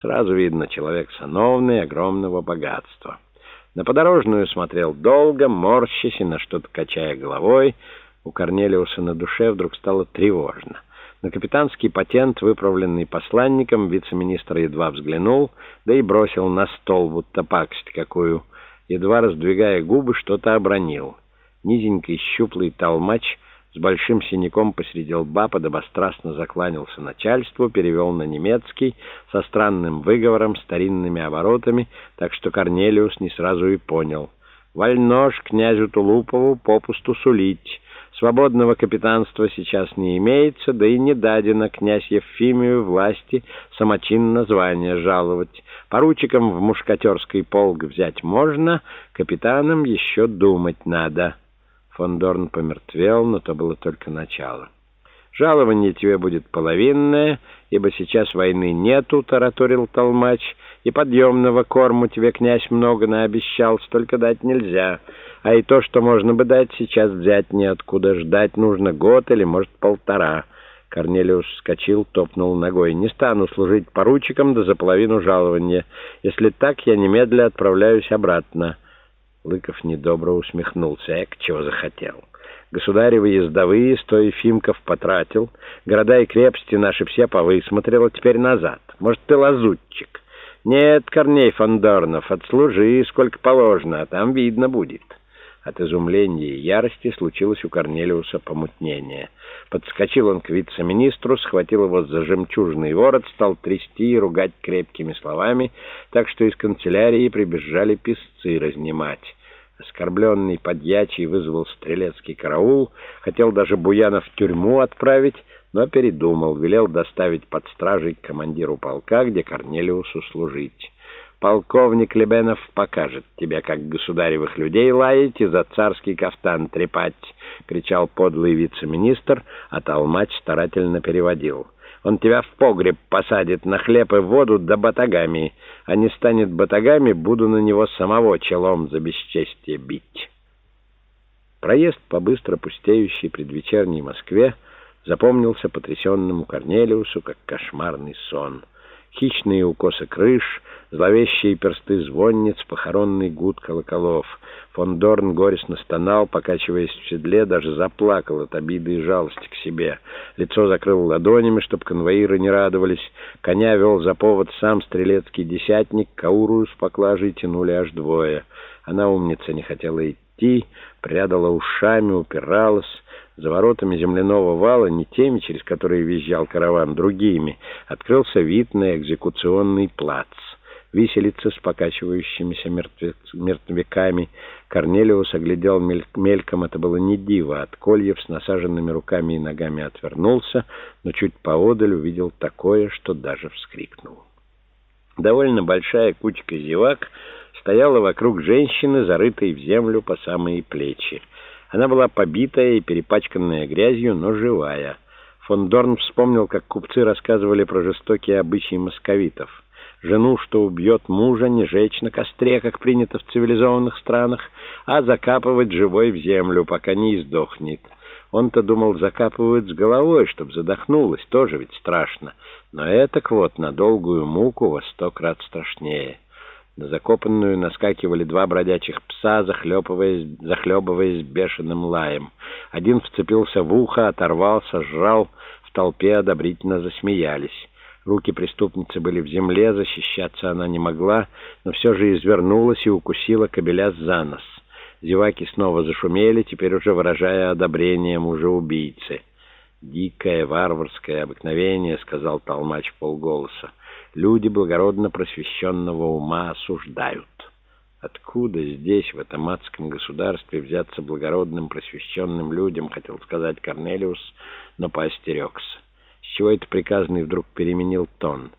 Сразу видно, человек сановный, огромного богатства. На подорожную смотрел долго, морщась и на что-то качая головой. У Корнелиуса на душе вдруг стало тревожно. На капитанский патент, выправленный посланником, вице-министр едва взглянул, да и бросил на стол, будто пакость какую. Едва раздвигая губы, что-то обронил. Низенький щуплый толмач — с большим синяком посреди лба подобострастно закланялся начальству, перевел на немецкий, со странным выговором, старинными оборотами, так что Корнелиус не сразу и понял. «Вольнож князю Тулупову попусту сулить. Свободного капитанства сейчас не имеется, да и не дадено князь Евфимию власти самочинно звание жаловать. Поручиком в мушкатерский полк взять можно, капитаном еще думать надо». Фон Дорн помертвел, но то было только начало. «Жалование тебе будет половинное, ибо сейчас войны нету», — тараторил толмач, «и подъемного корму тебе князь много наобещал, столько дать нельзя, а и то, что можно бы дать, сейчас взять неоткуда, ждать нужно год или, может, полтора». Корнелиус вскочил, топнул ногой. «Не стану служить поручиком да за половину жалования. Если так, я немедля отправляюсь обратно». Лыков недобро усмехнулся. Эк, чего захотел. Государевы ездовые сто ефимков потратил, города и крепости наши все повысмотрел, а теперь назад. Может, ты лазутчик? Нет, Корней Фондорнов, отслужи сколько положено, а там видно будет». От изумления и ярости случилось у Корнелиуса помутнение. Подскочил он к вице-министру, схватил его за жемчужный ворот, стал трясти и ругать крепкими словами, так что из канцелярии прибежали писцы разнимать. Оскорбленный подьячий вызвал стрелецкий караул, хотел даже Буянов в тюрьму отправить, но передумал, велел доставить под стражей к командиру полка, где Корнелиусу служить. Полковник Лебенов покажет тебе, как государевых людей лаять и за царский кафтан трепать, — кричал подлый вице-министр, а толмач старательно переводил. Он тебя в погреб посадит на хлеб и воду да батагами, а не станет батагами, буду на него самого челом за бесчестие бить. Проезд по быстро пустеющей предвечерней Москве запомнился потрясенному Корнелиусу как кошмарный сон — хищные укосы крыш, зловещие персты звонниц, похоронный гуд колоколов. Фон Дорн горестно стонал, покачиваясь в седле, даже заплакал от обиды и жалости к себе. Лицо закрыл ладонями, чтоб конвоиры не радовались. Коня вел за повод сам стрелецкий десятник, каурую с поклажей тянули аж двое. Она, умница, не хотела идти, прядала ушами, упиралась. За воротами земляного вала, не теми, через которые визжал караван, другими, открылся вид на экзекуционный плац. Виселица с покачивающимися мертвец... мертвяками. Корнелиус оглядел мель... мельком, это было не диво. От кольев с насаженными руками и ногами отвернулся, но чуть поодаль увидел такое, что даже вскрикнул. Довольно большая кучка зевак стояла вокруг женщины, зарытой в землю по самые плечи. Она была побитая и перепачканная грязью, но живая. Фон Дорн вспомнил, как купцы рассказывали про жестокие обычаи московитов. Жену, что убьет мужа, не жечь на костре, как принято в цивилизованных странах, а закапывать живой в землю, пока не издохнет. Он-то думал, закапывают с головой, чтоб задохнулась, тоже ведь страшно. Но это вот на долгую муку во сто крат страшнее. На закопанную наскакивали два бродячих пса, захлебываясь, захлебываясь бешеным лаем. Один вцепился в ухо, оторвался, сжал, в толпе одобрительно засмеялись. Руки преступницы были в земле, защищаться она не могла, но все же извернулась и укусила кобеля за нос. Зеваки снова зашумели, теперь уже выражая одобрение мужа-убийцы. «Дикое, варварское обыкновение», — сказал толмач полголоса люди благородно просвещенного ума осуждают. Откуда здесь, в этом адском государстве, взяться благородным просвещенным людям, хотел сказать Корнелиус, но поостерегся. С чего это приказанный вдруг переменил тон?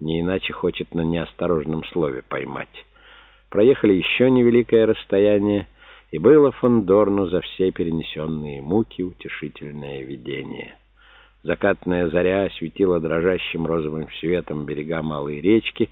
Не иначе хочет на неосторожном слове поймать. Проехали еще невеликое расстояние, и было фон Дорну за все перенесенные муки утешительное видение. Закатная заря осветила дрожащим розовым светом берега малой речки,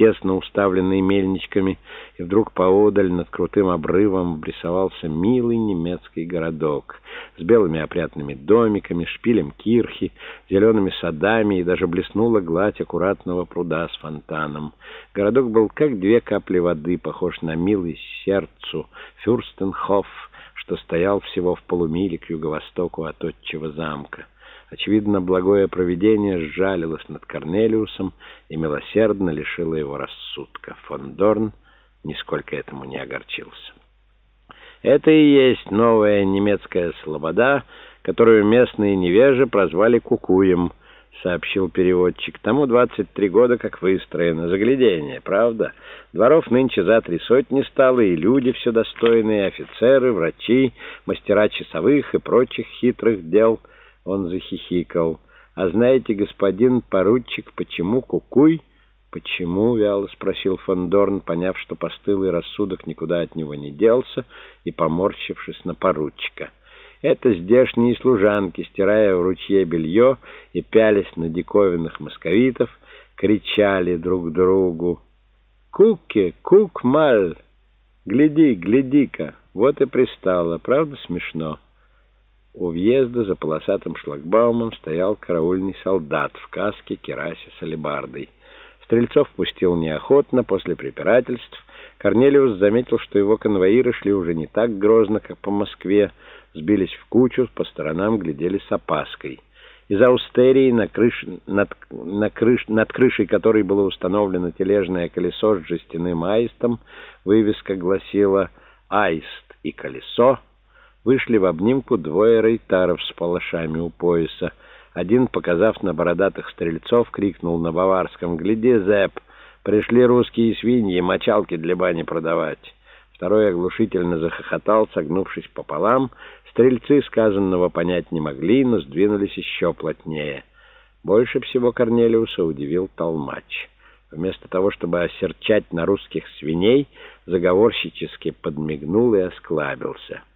тесно уставленный мельничками, и вдруг поодаль над крутым обрывом обрисовался милый немецкий городок с белыми опрятными домиками, шпилем кирхи, зелеными садами, и даже блеснула гладь аккуратного пруда с фонтаном. Городок был как две капли воды, похож на милый сердцу Фюрстенхоф, что стоял всего в полумиле к юго-востоку от отчего замка. Очевидно, благое провидение сжалилось над Корнелиусом и милосердно лишило его рассудка. Фон Дорн нисколько этому не огорчился. Это и есть новая немецкая слобода, которую местные невежи прозвали Кукуем, сообщил переводчик. Тому 23 года как выстроено. Заглядение, правда? Дворов нынче за три сотни стало, и люди все достойные, офицеры, врачи, мастера часовых и прочих хитрых дел — он захихикал. «А знаете, господин поручик, почему кукуй?» «Почему?» — вяло спросил Фондорн, поняв, что постылый рассудок никуда от него не делся, и поморщившись на поручика. Это здешние служанки, стирая в ручье белье и пялись на диковинных московитов, кричали друг другу. «Куки! Кук-маль! Гляди, гляди-ка! Вот и пристало. Правда смешно?» У въезда за полосатым шлагбаумом стоял караульный солдат в каске, керасе с алебардой. Стрельцов пустил неохотно, после препирательств. Корнелиус заметил, что его конвоиры шли уже не так грозно, как по Москве, сбились в кучу, по сторонам глядели с опаской. Из аустерии, на крыш... над... На крыш... над крышей которой было установлено тележное колесо с жестяным аистом, вывеска гласила «Аист и колесо» вышли в обнимку двое рейтаров с палашами у пояса. Один, показав на бородатых стрельцов, крикнул на баварском «Гляди, Зэп! Пришли русские свиньи, мочалки для бани продавать!» Второй оглушительно захохотал, согнувшись пополам. Стрельцы сказанного понять не могли, но сдвинулись еще плотнее. Больше всего Корнелиуса удивил толмач. Вместо того, чтобы осерчать на русских свиней, заговорщически подмигнул и осклабился —